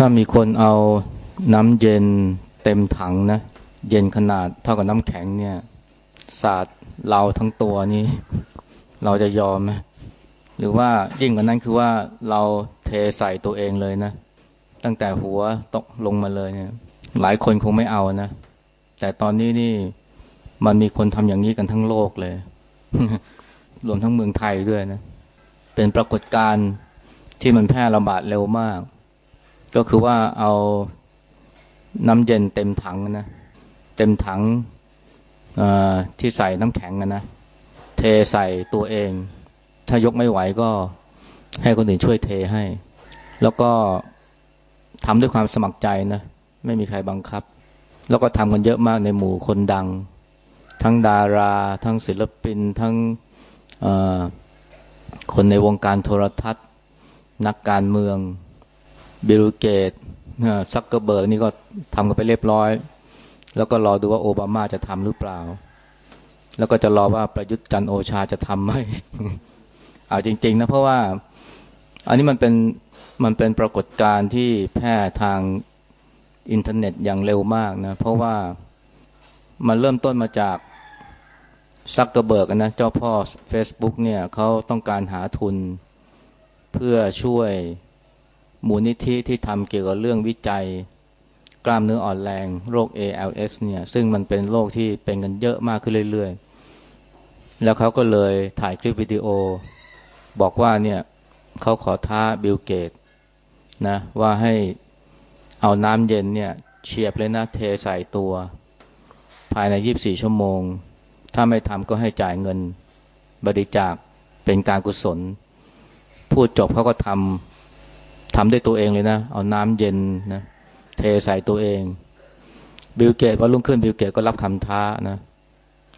ถ้ามีคนเอาน้ำเย็นเต็มถังนะ เย็นขนาดเท่ากับน้ำแข็งเนี่ย สาดเราทั้งตัวนี้ เราจะยอมไหมหรือว่ายิ่งกว่านั้นคือว่าเราเทใส่ตัวเองเลยนะ ตั้งแต่หัวตกลงมาเลยเนี่ย หลายคนคงไม่เอานะ แต่ตอนนี้นี่มันมีคนทำอย่างนี้กันทั้งโลกเลย รวมทั้งเมืองไทยด้วยนะ เป็นปรากฏการณ์ที่มันแพร่ระบาดเร็วมาก ก็คือว่าเอาน้ำเย็นเต็มถังนะ เต็มถังที่ใส่น้ำแข็งนะ เทใส่ตัวเอง ถ้ายกไม่ไหวก็ให้คนอื่นช่วยเทให้ แล้วก็ทำด้วยความสมัครใจนะ ไม่มีใครบังคับ แล้วก็ทำกันเยอะมากในหมู่คนดัง ทั้งดารา ทั้งศิลปิน ทั้งคนในวงการโทรทัศน์ นักการเมือง บิลเกตส์ซักเกอร์เบิร์กนี่ก็ทำกันไปเรียบร้อย แล้วก็รอดูว่าโอบามาจะทำหรือเปล่า แล้วก็จะรอว่าประยุทธ์จันทร์โอชาจะทำไหมเอาจริง ๆ นะเพราะว่า อันนี้มันเป็นมันเป็นปรากฏการณ์ที่แพร่ทางอินเทอร์เน็ตอย่างเร็วมากนะ เพราะว่ามันเริ่มต้นมาจากซักเกอร์เบิร์กนะเจ้าพ่อ Facebook เนี่ยเขาต้องการหาทุนเพื่อช่วย มูลนิธิที่ทำเกี่ยวกับเรื่องวิจัย กล้ามเนื้ออ่อนแรงโรค ALS เนี่ยซึ่งมันเป็นโรคที่เป็นกันเยอะมากขึ้นเรื่อยๆ แล้วเขาก็เลยถ่ายคลิปวิดีโอ บอกว่าเนี่ยเขาขอท้าบิลเกตส์นะว่าให้เอาน้ำเย็นเนี่ยเฉียบเลยนะเทใส่ตัว ภายใน 24 ชั่วโมง ถ้าไม่ทำก็ให้จ่ายเงินบริจาคเป็นการกุศล พูดจบเขาก็ทำ ทำด้วยตัวเองเลยนะ เอาน้ำเย็นนะเทใส่ตัวเอง บิลเกตส์ว่ารุ่งขึ้นบิลเกตส์ก็รับคำท้านะ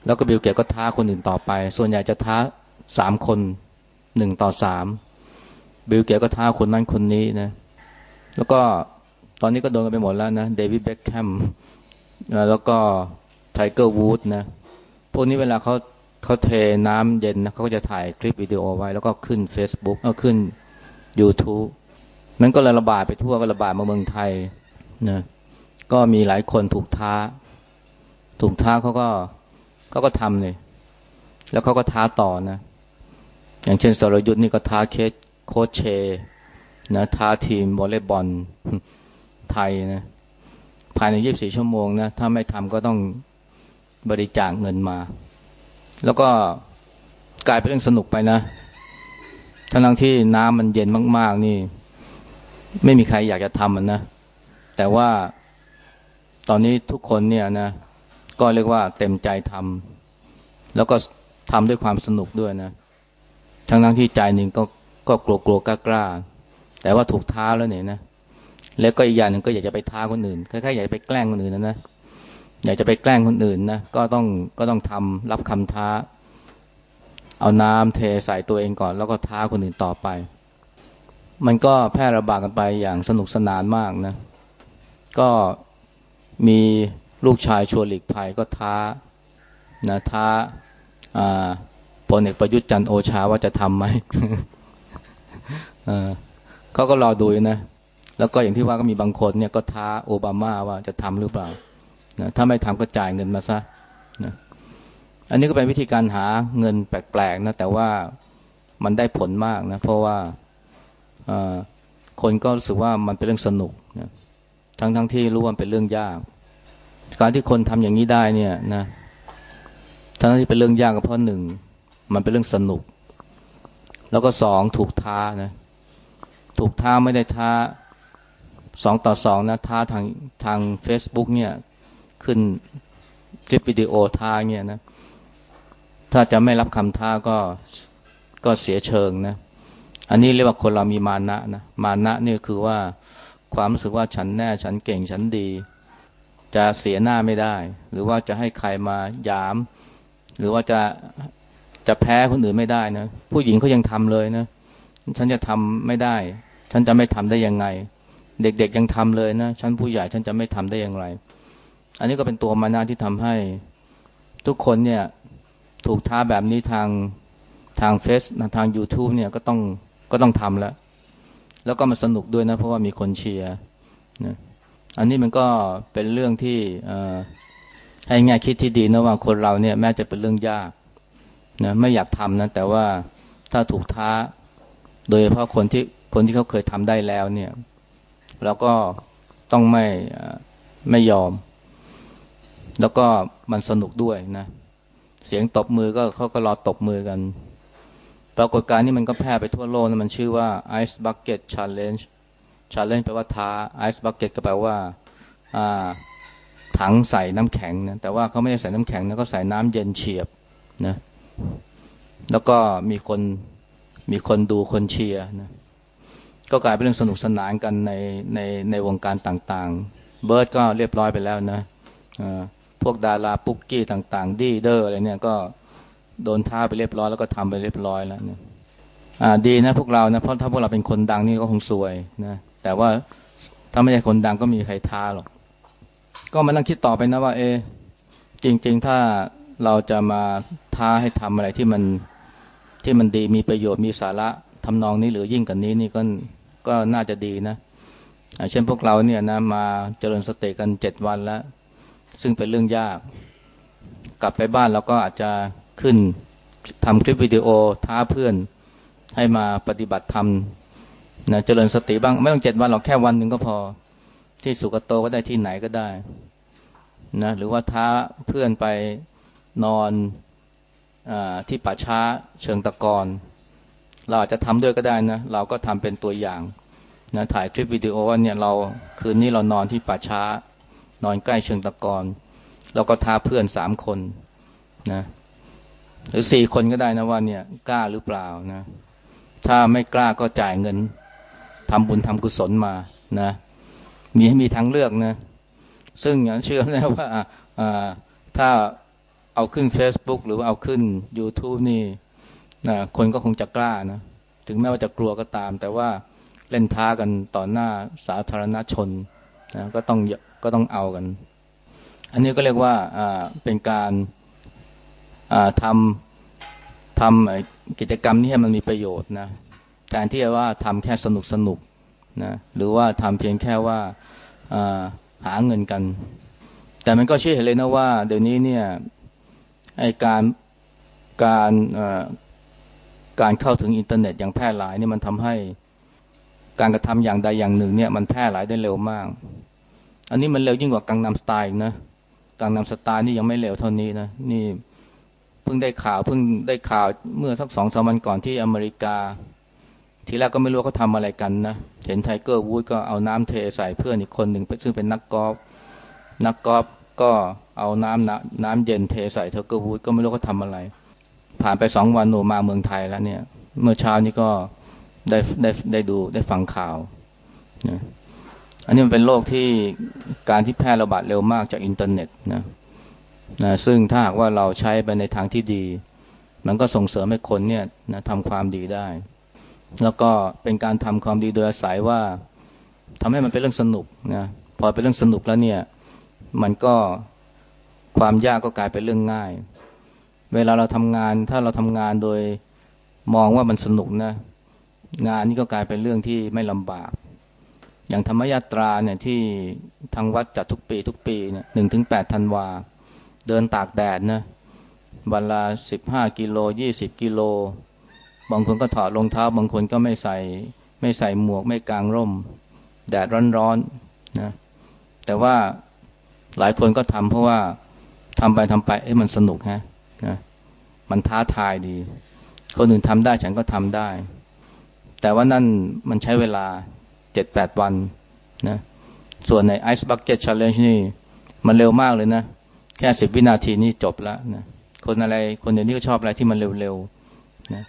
แล้วก็บิลเกตส์ก็ท้าคนอื่นต่อไป ส่วนใหญ่จะท้าสามคนหนึ่งต่อสามบิลเกตส์ก็ท้าคนนั้นคนนี้นะ แล้วก็ตอนนี้ก็โดนกันไปหมดแล้วนะ เดวิดเบ็คแคมแล้วก็ไทเกอร์วูดส์นะ พวกนี้เวลาเขาเขาเทน้ำเย็นนะเขาก็จะถ่ายคลิปวิดีโอไว้ แล้วก็ขึ้น Facebook ก็ขึ้น YouTube นั้นก็ระบาดไปทั่วก็ระบาดมาเมืองไทยนะก็มีหลายคนถูกท้า ถูกท้าเขาก็เขาก็ทำเลยแล้วเขาก็ท้าต่อนะ อย่างเช่นสรยุทธ์นี่ก็ท้าเคสโคชเชนะท้าทีมวอลเลย์บอลไทยนะภายในยีิบสี่ชั่วโมงนะ ถ้าไม่ทำก็ต้องบริจาคเงินมา แล้วก็กลายเป็นเรื่องสนุกไปนะทั้งที่น้ำมันเย็นมาก ๆ นี่ ไม่มีใครอยากจะทำมันนะ แต่ว่าตอนนี้ทุกคนเนี่ยนะ ก็เรียกว่าเต็มใจทำแล้วก็ทำด้วยความสนุกด้วยนะ ทั้งทั้งที่ใจหนึ่งก็ก็กลัวกลัวกล้ากล้าแต่ว่าถูกท้าแล้วเนี่ยนะ แล้วก็อีกอย่างหนึ่งก็อยากจะไปท้าคนอื่นคล้ายๆอยากจะไปแกล้งคนอื่นนะนะ อยากจะไปแกล้งคนอื่นนะ ก็ต้องก็ต้องทำรับคำท้า เอาน้ำเทใส่ตัวเองก่อน แล้วก็ท้าคนอื่นต่อไป มันก็แพร่ระบาดกันไปอย่างสนุกสนานมากนะ ก็มีลูกชายชวนหลีกภัยก็ท้านะท้าพลเอกประยุทธ์จันโอชาว่าจะทำไหมเขาก็รอดูนะ แล้วก็อย่างที่ว่าก็มีบางคนเนี่ยก็ท้าโอบามาว่าจะทำหรือเปล่านะถ้าไม่ทำก็จ่ายเงินมาซะนะอันนี้ก็เป็นวิธีการหาเงินแปลกๆนะแต่ว่ามันได้ผลมากนะ เพราะว่า คนก็รู้สึกว่ามันเป็นเรื่องสนุกนะทั้งๆทที่รู้ว่าเป็นเรื่องยาก การที่คนทำอย่างนี้ได้เนี่ยนะทั้งที่เป็นเรื่องยากก็เพราะหนึ่งมันเป็นเรื่องสนุก แล้วก็สองถูกท้านะถูกท้าไม่ได้ท้าสองต่อสองนะท้าทางทาง Facebook เนี่ยขึ้นคลิปวิดีโอท้าเนี่ยนะถ้าจะไม่รับคำท้าก็ก็เสียเชิงนะ อันนี้เรียกว่าคนเรามีมานะนะมานะนี่คือว่าความรู้สึกว่าฉันแน่ฉันเก่งฉันดี จะเสียหน้าไม่ได้ หรือว่าจะให้ใครมายาม หรือว่าจะจะแพ้คนอื่นไม่ได้นะผู้หญิงเขายังทำเลยนะฉันจะทำไม่ได้ ฉันจะไม่ทำได้ยังไง เด็กๆยังทำเลยนะฉันผู้ใหญ่ฉันจะไม่ทำได้อย่างไร อันนี้ก็เป็นตัวมานาที่ทำให้ ทุกคนเนี่ยถูกท้าแบบนี้ทางทางเฟซทาง YouTube เนี่ยก็ต้อง ก็ต้องทำแล้ว แล้วก็มาสนุกด้วยนะ เพราะว่ามีคนเชียร์นะอันนี้มันก็เป็นเรื่องที่ให้ง่ายคิดที่ดีนะว่าคนเราเนี่ยแม้จะเป็นเรื่องยากนะไม่อยากทำนะ แต่ว่าถ้าถูกท้า โดยเฉพาะคนที่คนที่เขาเคยทำได้แล้วเนี่ยเราก็ต้องไม่ไม่ยอม แล้วก็มันสนุกด้วยนะ เสียงตบมือก็เขาก็รอตบมือกัน ปรากฏการณ์นี้มันก็แพร่ไปทั่วโลกนะมันชื่อว่า Ice Bucket Challenge Challenge แปลว่าท้า Ice Bucket ก็แปลว่าถังใส่น้ำแข็งนะแต่ว่าเขาไม่ได้ใส่น้ำแข็งนะก็ใส่น้ำเย็นเฉียบนะแล้วก็มีคนมีคนดูคนเชียร์นะก็กลายเป็นเรื่องสนุกสนานกันในในในวงการต่างๆ เบิร์ดก็เรียบร้อยไปแล้วนะพวกดาราปุ๊กกี้ต่างๆ ดีเดอร์อะไรเนี่ยก็ โดนท้าไปเรียบร้อยแล้วก็ทำไปเรียบร้อยแล้วเนี่ยอ่าดีนะพวกเรานะเพราะถ้าพวกเราเป็นคนดังนี่ก็คงสวยนะแต่ว่าถ้าไม่ใช่คนดังก็มีใครท้าหรอก ก็มานั่งคิดต่อไปนะว่า เอ จริง ๆ ถ้าเราจะมาท้าให้ทำอะไรที่มันที่มันดีมีประโยชน์มีสาระทำนองนี้หรือยิ่งกว่านี้นี่ก็ก็น่าจะดีนะเช่นพวกเราเนี่ยนะมาเจริญสติกันเจ็ดวันแล้ว ซึ่งเป็นเรื่องยาก กลับไปบ้านเราก็อาจจะ ขึ้นทำคลิปวิดีโอท้าเพื่อนให้มาปฏิบัติธรรมนะเจริญสติบ้าง ไม่ต้องเจ็ดวันหรอกแค่วันหนึ่งก็พอ ที่สุกโตก็ได้ที่ไหนก็ได้นะหรือว่าท้าเพื่อนไปนอนอที่ป่าช้าเชิงตะกอนเราอาจจะทำด้วยก็ได้นะ เราก็ทำเป็นตัวอย่างนะถ่ายคลิปวิดีโอว่าเนี่ยเราคืนนี้เรานอนที่ป่าช้า นอนใกล้เชิงตะกอนเราก็ท้าเพื่อนสามคนนะ หรือสี่คนก็ได้นะว่าเนี่ยกล้าหรือเปล่านะ ถ้าไม่กล้าก็จ่ายเงินทำบุญทำกุศลมานะ มีให้มีทางเลือกนะ ซึ่งอย่างเชื่อนะว่าถ้าเอาขึ้น Facebook หรือว่าเอาขึ้น YouTube นี่นะคนก็คงจะกล้านะ ถึงแม้ว่าจะกลัวก็ตาม แต่ว่าเล่นท้ากันต่อหน้าสาธารณชนนะก็ต้องก็ต้องเอากัน อันนี้ก็เรียกว่าเป็นการ ทำทำกิจกรรมนี้ให้มันมีประโยชน์นะแทนที่ว่าทำแค่สนุกสนุกนะหรือว่าทำเพียงแค่ว่าหาเงินกัน แต่มันก็เชื่อเห็นเลยนะว่า เดี๋ยวนี้เนี่ยไอการการการเข้าถึงอินเทอร์เน็ตอย่างแพร่หลายนี่มันทำให้การกระทำอย่างใดอย่างหนึ่งเนี่ยมันแพร่หลายได้เร็วมาก อันนี้มันเร็วยิ่งกว่ากังนำสไตล์นะกังนำสไตล์นี่ยังไม่เร็วเท่านี้นะนี่ เพิ่งได้ข่าวเพิ่งได้ข่าวเมื่อสักสองสามวันก่อนที่อเมริกา ทีแรกก็ไม่รู้เขาทำอะไรกันนะ เห็นไทเกอร์วูดส์ก็เอาน้ำเทใส่เพื่อนอีกคนหนึ่งซึ่งเป็นนักกอล์ฟนักกอล์ฟก็เอาน้ำน้ำเย็นเทใส่ไทเกอร์วูดส์ก็ไม่รู้เขาทำอะไร ผ่านไปสองวันหนูมาเมืองไทยแล้วเนี่ย เมื่อเช้านี้ก็ได้ได้ได้ดูได้ฟังข่าวนะอันนี้มันเป็นโลกที่การที่แพร่ระบาดเร็วมากจากอินเทอร์เน็ตนะ นะซึ่งถ้าหากว่าเราใช้ไปในทางที่ดี มันก็ส่งเสริมให้คนเนี่ยนะทำความดีได้ แล้วก็เป็นการทำความดีโดยอาศัยว่าทำให้มันเป็นเรื่องสนุกนะพอเป็นเรื่องสนุกแล้วเนี่ย มันก็ความยากก็กลายเป็นเรื่องง่าย เวลาเราทำงานถ้าเราทำงานโดยมองว่ามันสนุกนะ งานนี้ก็กลายเป็นเรื่องที่ไม่ลำบาก อย่างธรรมยาตราเนี่ยที่ทางวัดจัดทุกปี ทุกปีเนี่ยหนึ่งถึงแปดธันวา เดินตากแดดนะวันละสิบห้ากิโลยี่สิบกิโล บางคนก็ถอดรองเท้า บางคนก็ไม่ใส่ไม่ใส่หมวกไม่กางร่ม แดดร้อนๆนะแต่ว่าหลายคนก็ทำเพราะว่าทำไปทำไปเอ้มันสนุกฮะนะมันท้าทายดี คนอื่นทำได้ฉันก็ทำได้ แต่ว่านั่นมันใช้เวลาเจ็ดแปดวันนะส่วนใน Ice Bucket Challenge นี่ มันเร็วมากเลยนะ แค่สิบวินาทีนี่จบแล้วนะคนอะไรคนเดี๋ยวนี้ก็ชอบอะไรที่มันเร็วๆนะ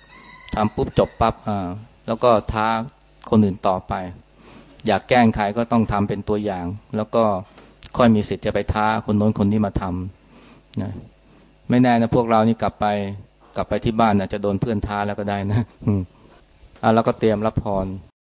ทำปุ๊บจบปับ๊บอ่าแล้วก็ท้าคนอื่นต่อไป อยากแกล้งใครก็ต้องทำเป็นตัวอย่าง แล้วก็ค่อยมีสิทธิ์จะไปท้าคนโน้นคนนี้มาทำนะไม่แน่นะพวกเรานี่กลับไป กลับไปที่บ้านนะจะโดนเพื่อนท้าแล้วก็ได้นะอ่าแล้วก็เตรียมรับพร